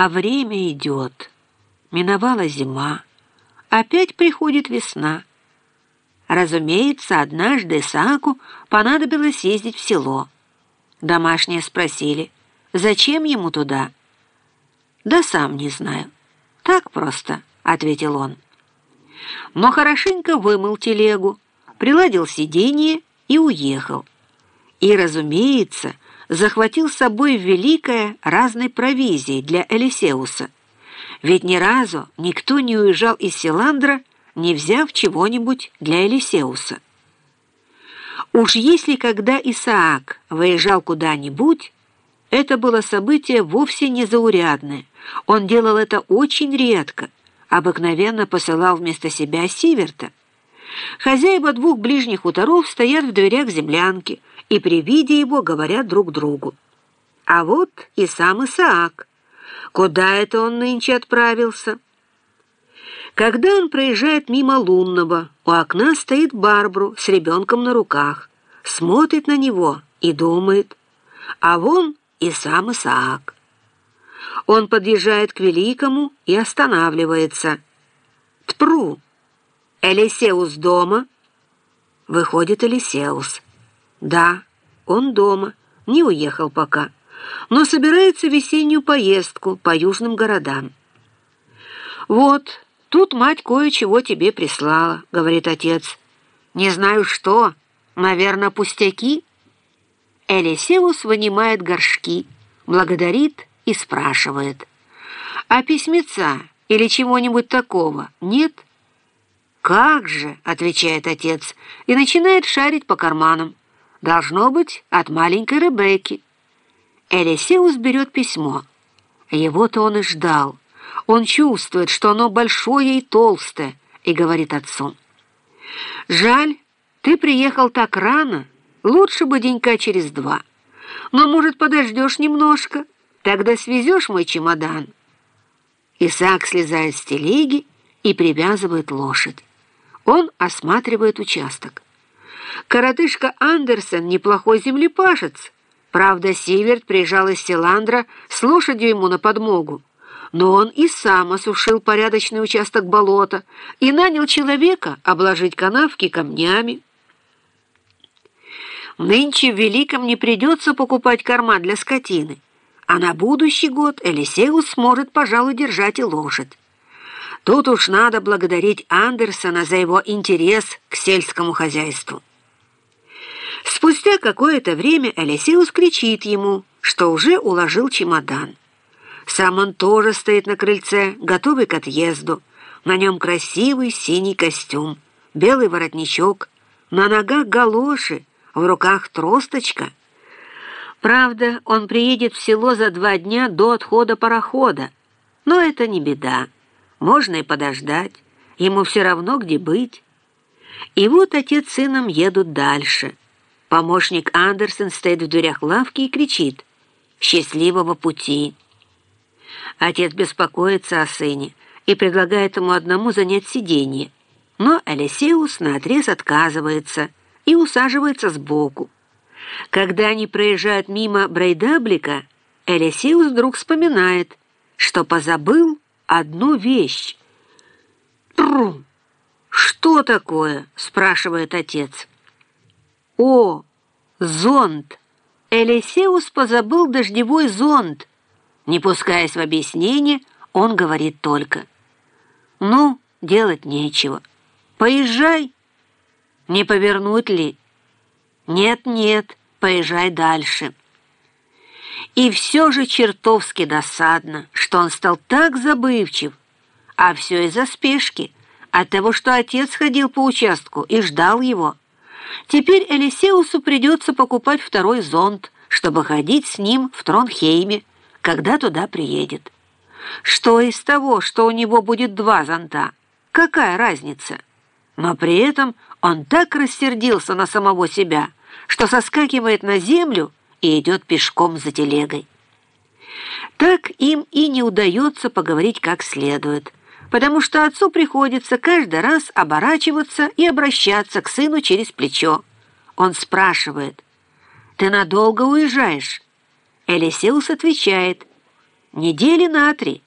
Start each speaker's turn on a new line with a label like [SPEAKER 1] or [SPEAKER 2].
[SPEAKER 1] А время идет. Миновала зима. Опять приходит весна. Разумеется, однажды Исааку понадобилось ездить в село. Домашние спросили, зачем ему туда? «Да сам не знаю. Так просто», — ответил он. Но хорошенько вымыл телегу, приладил сиденье и уехал. И, разумеется, захватил с собой великое разной провизии для Элисеуса. Ведь ни разу никто не уезжал из Селандра, не взяв чего-нибудь для Элисеуса. Уж если когда Исаак выезжал куда-нибудь, это было событие вовсе не заурядное. Он делал это очень редко, обыкновенно посылал вместо себя Сиверта. Хозяева двух ближних хуторов стоят в дверях землянки и при виде его говорят друг другу. А вот и сам Исаак. Куда это он нынче отправился? Когда он проезжает мимо лунного, у окна стоит Барбру с ребенком на руках, смотрит на него и думает, а вон и сам Исаак. Он подъезжает к Великому и останавливается. Тпру! Элисеус дома? Выходит Элисеус. Да, он дома, не уехал пока, но собирается в весеннюю поездку по южным городам. Вот, тут мать кое-чего тебе прислала, говорит отец. Не знаю что, наверное, пустяки. Элисеус вынимает горшки, благодарит и спрашивает. «А письмеца или чего-нибудь такого нет?» «Как же!» — отвечает отец и начинает шарить по карманам. «Должно быть от маленькой Ребекки». Элисеус берет письмо. Его-то он и ждал. Он чувствует, что оно большое и толстое, и говорит отцу. «Жаль, ты приехал так рано, лучше бы денька через два. Но, может, подождешь немножко?» Тогда свезешь мой чемодан». Исаак слезает с телеги и привязывает лошадь. Он осматривает участок. Коротышка Андерсон неплохой землепашец. Правда, Сиверт приезжал из Селандра с лошадью ему на подмогу. Но он и сам осушил порядочный участок болота и нанял человека обложить канавки камнями. Нынче в Великом не придется покупать корма для скотины а на будущий год Элисеус сможет, пожалуй, держать и лошадь. Тут уж надо благодарить Андерсона за его интерес к сельскому хозяйству. Спустя какое-то время Элисеус кричит ему, что уже уложил чемодан. Сам он тоже стоит на крыльце, готовый к отъезду. На нем красивый синий костюм, белый воротничок, на ногах галоши, в руках тросточка — Правда, он приедет в село за два дня до отхода парохода. Но это не беда. Можно и подождать. Ему все равно, где быть. И вот отец с сыном едут дальше. Помощник Андерсон стоит в дверях лавки и кричит «Счастливого пути!». Отец беспокоится о сыне и предлагает ему одному занять сиденье. Но Элисеус наотрез отказывается и усаживается сбоку. Когда они проезжают мимо Брейдаблика, Элисеус вдруг вспоминает, что позабыл одну вещь. «Тпру! Что такое?» — спрашивает отец. «О, зонт!» Элисеус позабыл дождевой зонт. Не пускаясь в объяснение, он говорит только. «Ну, делать нечего. Поезжай. Не повернуть ли?» «Нет-нет, поезжай дальше». И все же чертовски досадно, что он стал так забывчив, а все из-за спешки, от того, что отец ходил по участку и ждал его. Теперь Элисеусу придется покупать второй зонт, чтобы ходить с ним в Тронхейме, когда туда приедет. Что из того, что у него будет два зонта? Какая разница? Но при этом он так рассердился на самого себя – что соскакивает на землю и идет пешком за телегой. Так им и не удается поговорить как следует, потому что отцу приходится каждый раз оборачиваться и обращаться к сыну через плечо. Он спрашивает, «Ты надолго уезжаешь?» Элисеус отвечает, недели на три.